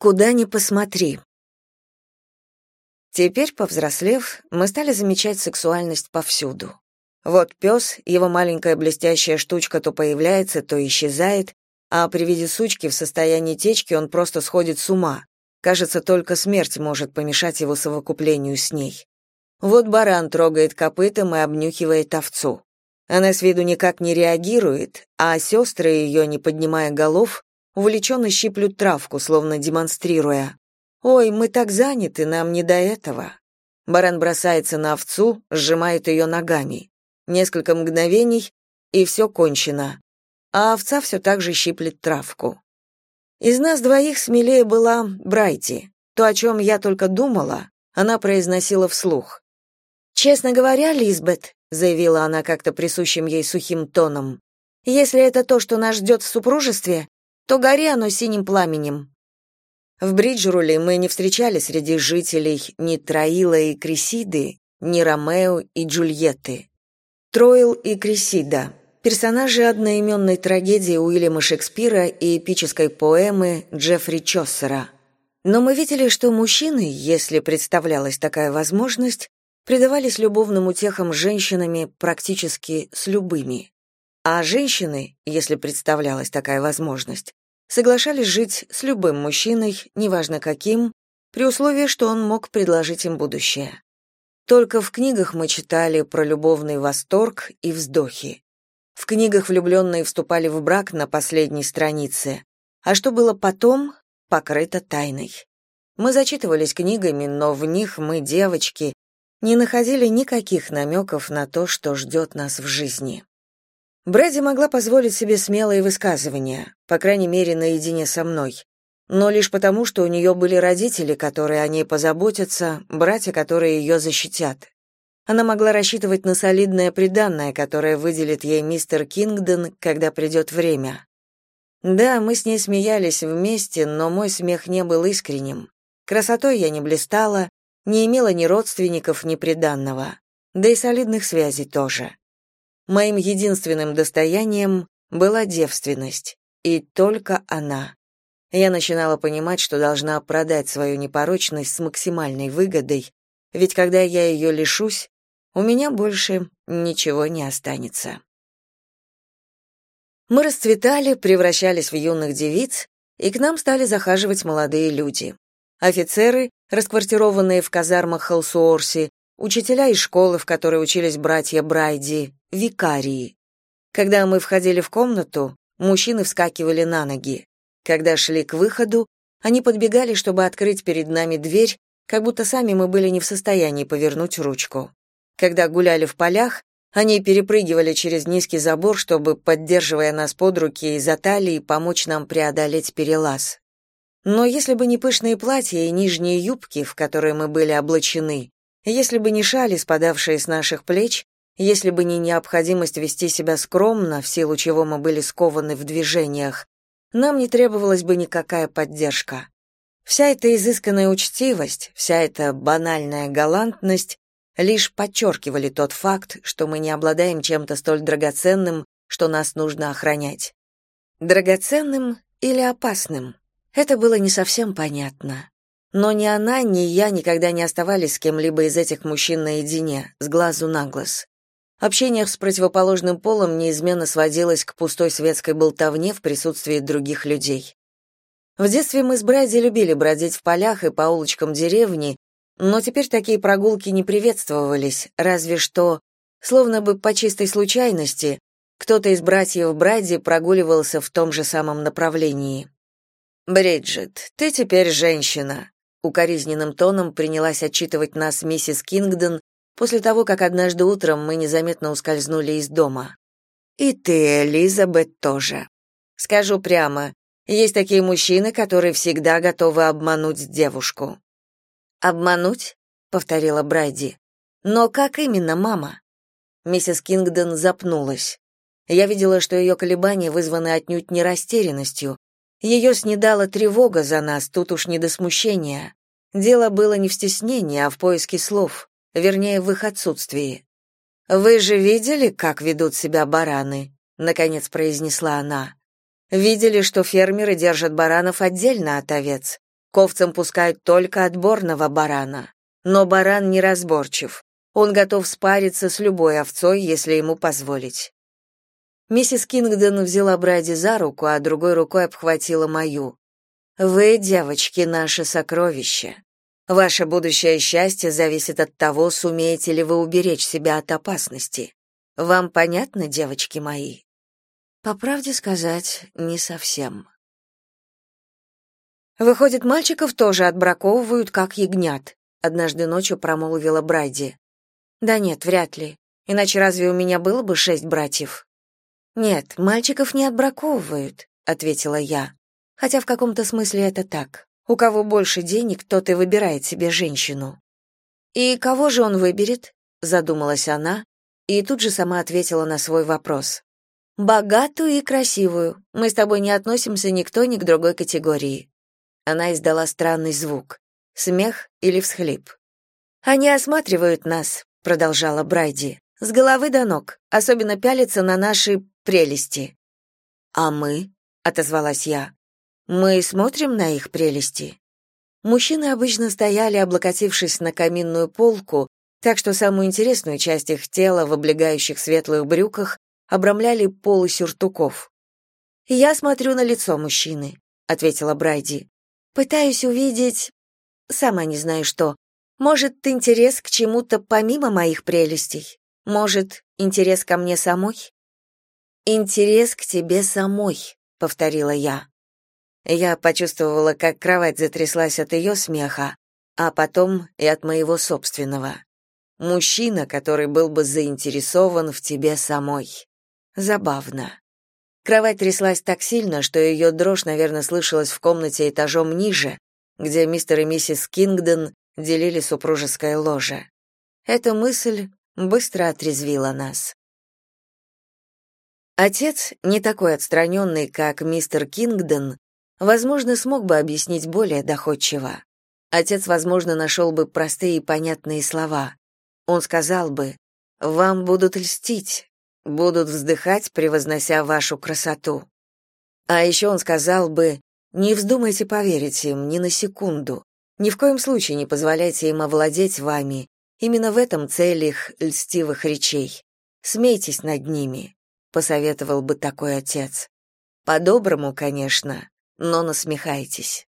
Куда ни посмотри. Теперь, повзрослев, мы стали замечать сексуальность повсюду. Вот пес, его маленькая блестящая штучка то появляется, то исчезает, а при виде сучки в состоянии течки он просто сходит с ума. Кажется, только смерть может помешать его совокуплению с ней. Вот баран трогает копытом и обнюхивает овцу. Она с виду никак не реагирует, а сестры ее, не поднимая голов, увлеченно щиплют травку, словно демонстрируя. «Ой, мы так заняты, нам не до этого». Баран бросается на овцу, сжимает ее ногами. Несколько мгновений, и все кончено. А овца все так же щиплет травку. Из нас двоих смелее была Брайти. То, о чем я только думала, она произносила вслух. «Честно говоря, Лизбет», — заявила она как-то присущим ей сухим тоном, «если это то, что нас ждет в супружестве, то гори оно синим пламенем. В Бриджруле мы не встречали среди жителей ни Троила и Крисиды, ни Ромео и Джульетты. Троил и Крисида — персонажи одноименной трагедии Уильяма Шекспира и эпической поэмы Джеффри Чоссера. Но мы видели, что мужчины, если представлялась такая возможность, предавались любовным утехам женщинами практически с любыми. А женщины, если представлялась такая возможность, соглашались жить с любым мужчиной, неважно каким, при условии, что он мог предложить им будущее. Только в книгах мы читали про любовный восторг и вздохи. В книгах влюбленные вступали в брак на последней странице, а что было потом, покрыто тайной. Мы зачитывались книгами, но в них мы, девочки, не находили никаких намеков на то, что ждет нас в жизни. Брэди могла позволить себе смелые высказывания, по крайней мере, наедине со мной. Но лишь потому, что у нее были родители, которые о ней позаботятся, братья, которые ее защитят. Она могла рассчитывать на солидное приданное, которое выделит ей мистер Кингдон, когда придет время. Да, мы с ней смеялись вместе, но мой смех не был искренним. Красотой я не блистала, не имела ни родственников, ни приданного, да и солидных связей тоже. Моим единственным достоянием была девственность, и только она. Я начинала понимать, что должна продать свою непорочность с максимальной выгодой, ведь когда я ее лишусь, у меня больше ничего не останется. Мы расцветали, превращались в юных девиц, и к нам стали захаживать молодые люди. Офицеры, расквартированные в казармах Халсуорси, учителя из школы, в которой учились братья Брайди, викарии. Когда мы входили в комнату, мужчины вскакивали на ноги. Когда шли к выходу, они подбегали, чтобы открыть перед нами дверь, как будто сами мы были не в состоянии повернуть ручку. Когда гуляли в полях, они перепрыгивали через низкий забор, чтобы, поддерживая нас под руки и за талии, помочь нам преодолеть перелаз. Но если бы не пышные платья и нижние юбки, в которые мы были облачены, если бы не шали, спадавшие с наших плеч, если бы не необходимость вести себя скромно, в силу чего мы были скованы в движениях, нам не требовалась бы никакая поддержка. Вся эта изысканная учтивость, вся эта банальная галантность лишь подчеркивали тот факт, что мы не обладаем чем-то столь драгоценным, что нас нужно охранять. Драгоценным или опасным? Это было не совсем понятно. Но ни она, ни я никогда не оставались с кем-либо из этих мужчин наедине, с глазу на глаз. Общение с противоположным полом неизменно сводилось к пустой светской болтовне в присутствии других людей. В детстве мы с Брэди любили бродить в полях и по улочкам деревни, но теперь такие прогулки не приветствовались, разве что, словно бы по чистой случайности, кто-то из братьев Брэди прогуливался в том же самом направлении. «Бриджит, ты теперь женщина», — укоризненным тоном принялась отчитывать нас миссис Кингдон, после того, как однажды утром мы незаметно ускользнули из дома. И ты, Элизабет, тоже. Скажу прямо, есть такие мужчины, которые всегда готовы обмануть девушку. Обмануть? повторила Брайди. Но как именно, мама? Миссис Кингдон запнулась. Я видела, что ее колебания вызваны отнюдь не растерянностью. Ее снедала тревога за нас, тут уж не до смущения. Дело было не в стеснении, а в поиске слов вернее, в их отсутствии. «Вы же видели, как ведут себя бараны?» — наконец произнесла она. «Видели, что фермеры держат баранов отдельно от овец. К овцам пускают только отборного барана. Но баран неразборчив. Он готов спариться с любой овцой, если ему позволить. Миссис Кингдон взяла Бради за руку, а другой рукой обхватила мою. «Вы, девочки, наше сокровище. Ваше будущее счастье зависит от того, сумеете ли вы уберечь себя от опасности. Вам понятно, девочки мои?» По правде сказать, не совсем. Выходит, мальчиков тоже отбраковывают как ягнят, однажды ночью промолвила Брайди. Да нет, вряд ли. Иначе разве у меня было бы шесть братьев? Нет, мальчиков не отбраковывают, ответила я. Хотя в каком-то смысле это так. У кого больше денег, тот и выбирает себе женщину. И кого же он выберет? задумалась она и тут же сама ответила на свой вопрос. Богатую и красивую. Мы с тобой не относимся ни к той, ни к другой категории. Она издала странный звук. Смех или всхлип. Они осматривают нас, продолжала Брайди. С головы до ног, особенно пялятся на наши прелести. А мы, отозвалась я. Мы смотрим на их прелести. Мужчины обычно стояли, облокотившись на каминную полку, так что самую интересную часть их тела в облегающих светлых брюках обрамляли полы сюртуков. «Я смотрю на лицо мужчины», — ответила Брайди. «Пытаюсь увидеть... сама не знаю что. Может, интерес к чему-то помимо моих прелестей? Может, интерес ко мне самой?» «Интерес к тебе самой», — повторила я. Я почувствовала, как кровать затряслась от ее смеха, а потом и от моего собственного. Мужчина, который был бы заинтересован в тебе самой. Забавно. Кровать тряслась так сильно, что ее дрожь, наверное, слышалась в комнате этажом ниже, где мистер и миссис Кингдон делили супружеское ложе. Эта мысль быстро отрезвила нас. Отец, не такой отстраненный, как мистер Кингдон, возможно, смог бы объяснить более доходчиво. Отец, возможно, нашел бы простые и понятные слова. Он сказал бы, «Вам будут льстить, будут вздыхать, превознося вашу красоту». А еще он сказал бы, «Не вздумайте поверить им ни на секунду. Ни в коем случае не позволяйте им овладеть вами. Именно в этом цель их льстивых речей. Смейтесь над ними посоветовал бы такой отец. По-доброму, конечно, но насмехайтесь.